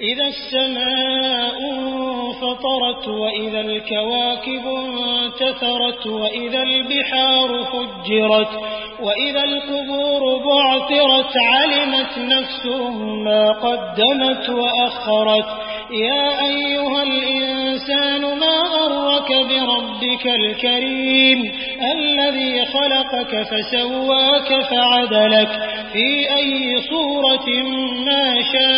إذا السماء انفطرت وإذا الكواكب انتثرت وإذا البحار فجرت وإذا القبور بعثرت علمت نفس ما قدمت وأخرت. يا أيها الإنسان ما غرك بربك الكريم الذي خلقك فسواك فعدلك في أي صورة ما شاء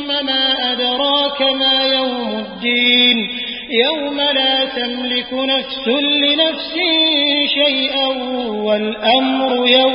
ثم ما أدراك ما يوم الدين. يوم لا تملك نفس لنفس شيئا والأمر يومئذ